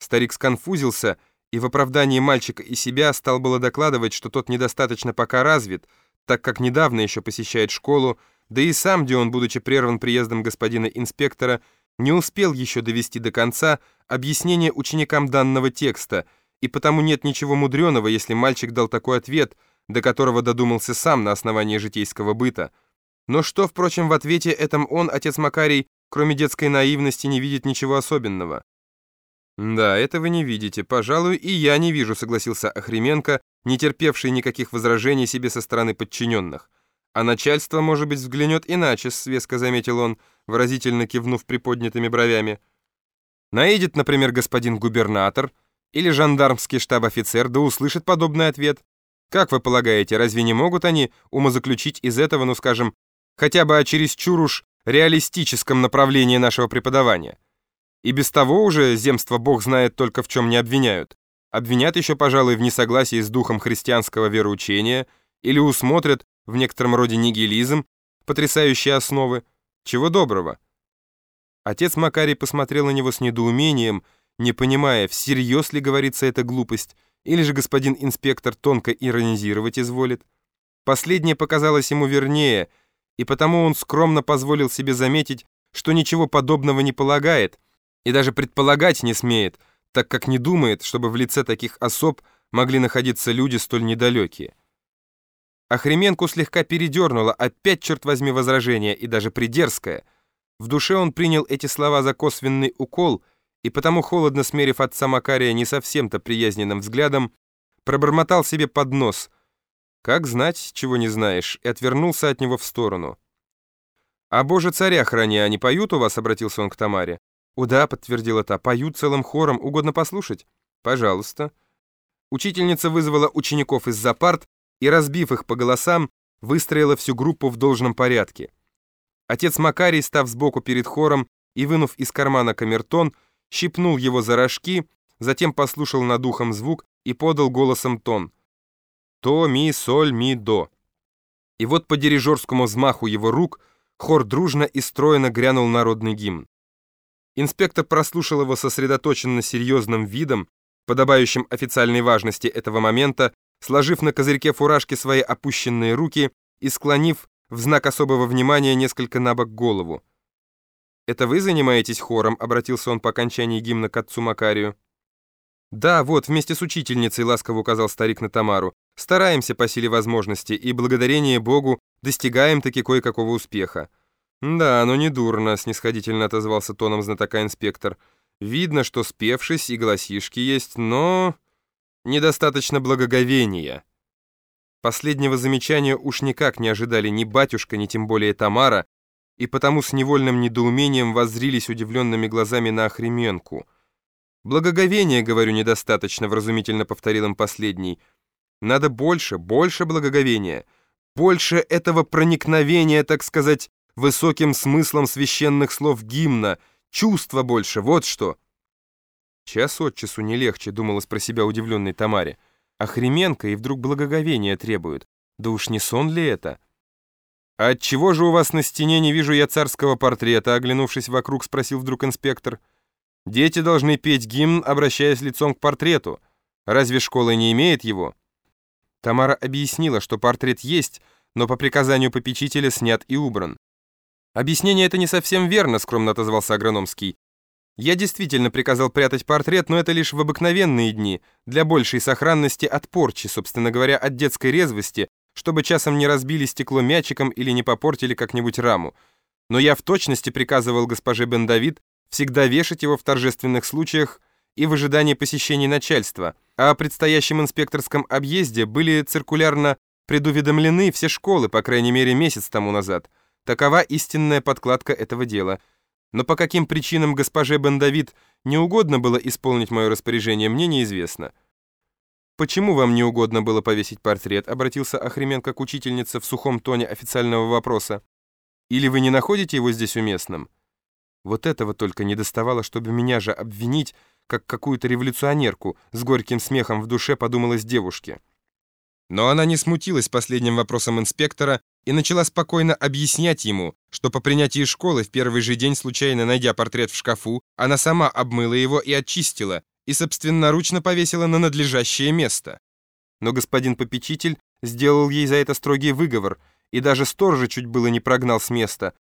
Старик сконфузился и в оправдании мальчика и себя стал было докладывать, что тот недостаточно пока развит, так как недавно еще посещает школу, да и сам Дион, будучи прерван приездом господина инспектора, не успел еще довести до конца объяснение ученикам данного текста, и потому нет ничего мудреного, если мальчик дал такой ответ, до которого додумался сам на основании житейского быта. Но что, впрочем, в ответе этом он, отец Макарий, кроме детской наивности, не видит ничего особенного. «Да, это вы не видите. Пожалуй, и я не вижу», — согласился Охременко, не терпевший никаких возражений себе со стороны подчиненных. «А начальство, может быть, взглянет иначе», — свеско заметил он, выразительно кивнув приподнятыми бровями. «Наедет, например, господин губернатор или жандармский штаб-офицер, да услышит подобный ответ. Как вы полагаете, разве не могут они умозаключить из этого, ну, скажем, хотя бы о чересчур уж реалистическом направлении нашего преподавания?» И без того уже земство бог знает только в чем не обвиняют. Обвинят еще, пожалуй, в несогласии с духом христианского вероучения или усмотрят в некотором роде нигилизм, потрясающие основы. Чего доброго. Отец Макарий посмотрел на него с недоумением, не понимая, всерьез ли говорится эта глупость, или же господин инспектор тонко иронизировать изволит. Последнее показалось ему вернее, и потому он скромно позволил себе заметить, что ничего подобного не полагает, и даже предполагать не смеет, так как не думает, чтобы в лице таких особ могли находиться люди столь недалекие. Охременку слегка передернуло, опять, черт возьми, возражение, и даже придерзкое. В душе он принял эти слова за косвенный укол, и потому, холодно смерив отца Макария не совсем-то приязненным взглядом, пробормотал себе под нос. «Как знать, чего не знаешь», и отвернулся от него в сторону. «А боже царя храни, они поют у вас?» — обратился он к Тамаре. «О да», — подтвердила та, — «поют целым хором, угодно послушать?» «Пожалуйста». Учительница вызвала учеников из-за парт и, разбив их по голосам, выстроила всю группу в должном порядке. Отец Макарий, став сбоку перед хором и вынув из кармана камертон, щипнул его за рожки, затем послушал над ухом звук и подал голосом тон. То, ми, соль, ми, до. И вот по дирижерскому взмаху его рук хор дружно и стройно грянул народный гимн. Инспектор прослушал его сосредоточенно серьезным видом, подобающим официальной важности этого момента, сложив на козырьке фуражки свои опущенные руки и склонив в знак особого внимания несколько на бок голову. «Это вы занимаетесь хором?» — обратился он по окончании гимна к отцу Макарию. «Да, вот, вместе с учительницей», — ласково указал старик на Тамару. «Стараемся по силе возможности, и, благодарение Богу, достигаем таки кое-какого успеха». «Да, ну не дурно», — снисходительно отозвался тоном знатока инспектор. «Видно, что спевшись и голосишки есть, но недостаточно благоговения». Последнего замечания уж никак не ожидали ни батюшка, ни тем более Тамара, и потому с невольным недоумением воззрились удивленными глазами на Охременку. «Благоговения, говорю, недостаточно», — вразумительно повторил им последний. «Надо больше, больше благоговения, больше этого проникновения, так сказать, высоким смыслом священных слов гимна, чувства больше, вот что. Час от часу не легче, думалась про себя удивленной Тамаре. А Хременко и вдруг благоговение требует. Да уж не сон ли это? «А отчего же у вас на стене не вижу я царского портрета?» Оглянувшись вокруг, спросил вдруг инспектор. «Дети должны петь гимн, обращаясь лицом к портрету. Разве школа не имеет его?» Тамара объяснила, что портрет есть, но по приказанию попечителя снят и убран. «Объяснение это не совсем верно», — скромно отозвался Агрономский. «Я действительно приказал прятать портрет, но это лишь в обыкновенные дни, для большей сохранности от порчи, собственно говоря, от детской резвости, чтобы часом не разбили стекло мячиком или не попортили как-нибудь раму. Но я в точности приказывал госпоже Бен Давид всегда вешать его в торжественных случаях и в ожидании посещений начальства, а о предстоящем инспекторском объезде были циркулярно предуведомлены все школы, по крайней мере, месяц тому назад». Такова истинная подкладка этого дела. Но по каким причинам госпоже Бендавид не угодно было исполнить мое распоряжение, мне неизвестно. «Почему вам не угодно было повесить портрет?» — обратился Охременко к учительнице в сухом тоне официального вопроса. «Или вы не находите его здесь уместным?» Вот этого только не доставало, чтобы меня же обвинить, как какую-то революционерку, с горьким смехом в душе подумалось девушке. Но она не смутилась последним вопросом инспектора и начала спокойно объяснять ему, что по принятии школы в первый же день, случайно найдя портрет в шкафу, она сама обмыла его и очистила, и собственноручно повесила на надлежащее место. Но господин попечитель сделал ей за это строгий выговор и даже сторожа чуть было не прогнал с места,